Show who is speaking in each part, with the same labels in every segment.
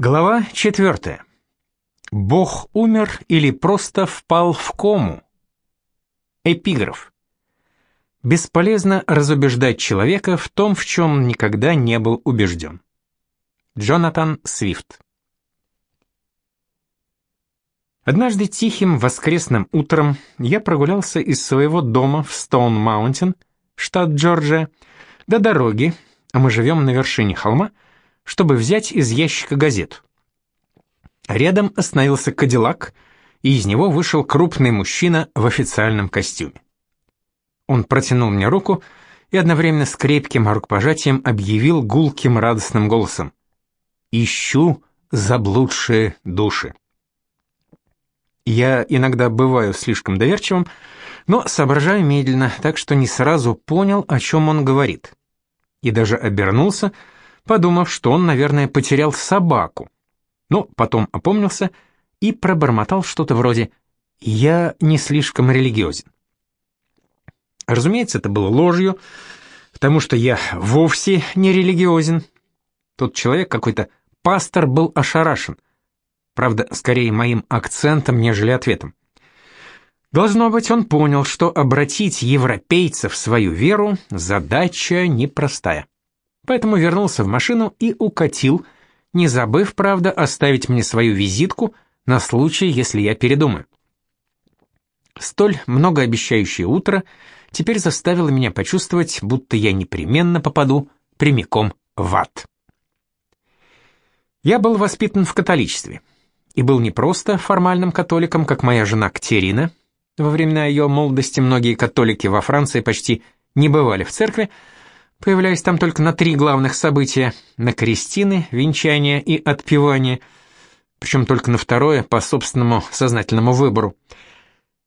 Speaker 1: Глава 4. Бог умер или просто впал в кому? Эпиграф. Бесполезно разубеждать человека в том, в чем никогда не был убежден. Джонатан Свифт. Однажды тихим воскресным утром я прогулялся из своего дома в Стоун-Маунтин, штат Джорджия, до дороги, а мы живем на вершине холма, чтобы взять из ящика газету. Рядом остановился Кадиллак, и из него вышел крупный мужчина в официальном костюме. Он протянул мне руку и одновременно с крепким рукопожатием объявил гулким радостным голосом. «Ищу заблудшие души». Я иногда бываю слишком доверчивым, но соображаю медленно, так что не сразу понял, о чем он говорит. И даже обернулся, подумав, что он, наверное, потерял собаку. Но потом опомнился и пробормотал что-то вроде «Я не слишком религиозен». Разумеется, это было ложью, потому что я вовсе не религиозен. Тот человек, какой-то пастор, был ошарашен. Правда, скорее моим акцентом, нежели ответом. Должно быть, он понял, что обратить европейцев в свою веру – задача непростая поэтому вернулся в машину и укатил, не забыв, правда, оставить мне свою визитку на случай, если я передумаю. Столь многообещающее утро теперь заставило меня почувствовать, будто я непременно попаду прямиком в ад. Я был воспитан в католичестве и был не просто формальным католиком, как моя жена Катерина. Во времена ее молодости многие католики во Франции почти не бывали в церкви, появляясь там только на три главных события – на крестины, венчание и отпевание, причем только на второе по собственному сознательному выбору.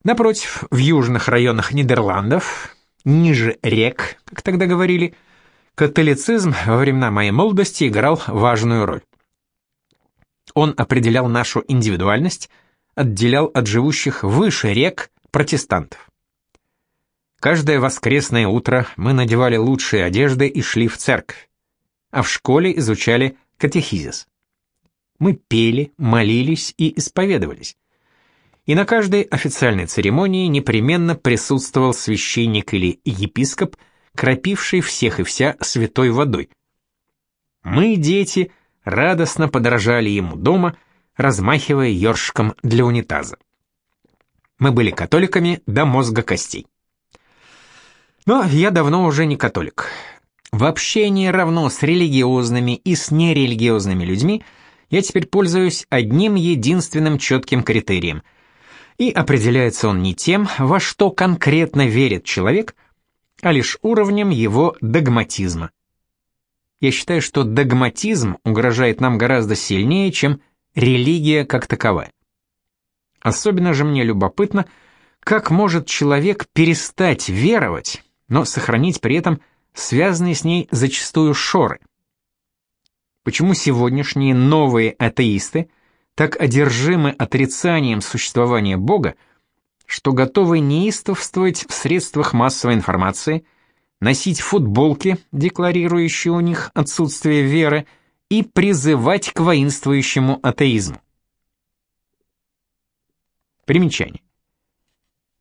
Speaker 1: Напротив, в южных районах Нидерландов, ниже рек, как тогда говорили, католицизм во времена моей молодости играл важную роль. Он определял нашу индивидуальность, отделял от живущих выше рек протестантов. Каждое воскресное утро мы надевали лучшие одежды и шли в церковь, а в школе изучали катехизис. Мы пели, молились и исповедовались. И на каждой официальной церемонии непременно присутствовал священник или епископ, кропивший всех и вся святой водой. Мы, дети, радостно подражали ему дома, размахивая ёршиком для унитаза. Мы были католиками до мозга костей. Но я давно уже не католик. В общении равно с религиозными и с нерелигиозными людьми я теперь пользуюсь одним единственным четким критерием. И определяется он не тем, во что конкретно верит человек, а лишь уровнем его догматизма. Я считаю, что догматизм угрожает нам гораздо сильнее, чем религия как таковая. Особенно же мне любопытно, как может человек перестать веровать, но сохранить при этом связанные с ней зачастую шоры. Почему сегодняшние новые атеисты так одержимы отрицанием существования Бога, что готовы неистовствовать в средствах массовой информации, носить футболки, декларирующие у них отсутствие веры, и призывать к воинствующему атеизму? Примечание.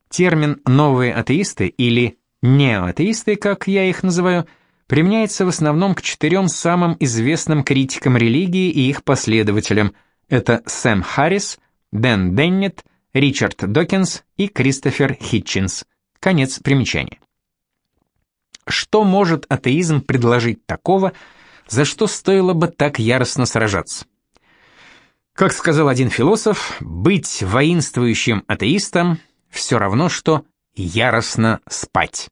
Speaker 1: Термин «новые атеисты» или Неоатеисты, как я их называю, применяется в основном к четырем самым известным критикам религии и их последователям. Это Сэм Харрис, Дэн Деннет, Ричард Докинс и Кристофер Хитчинс. Конец примечания. Что может атеизм предложить такого, за что стоило бы так яростно сражаться? Как сказал один философ, быть воинствующим атеистом все равно, что яростно спать.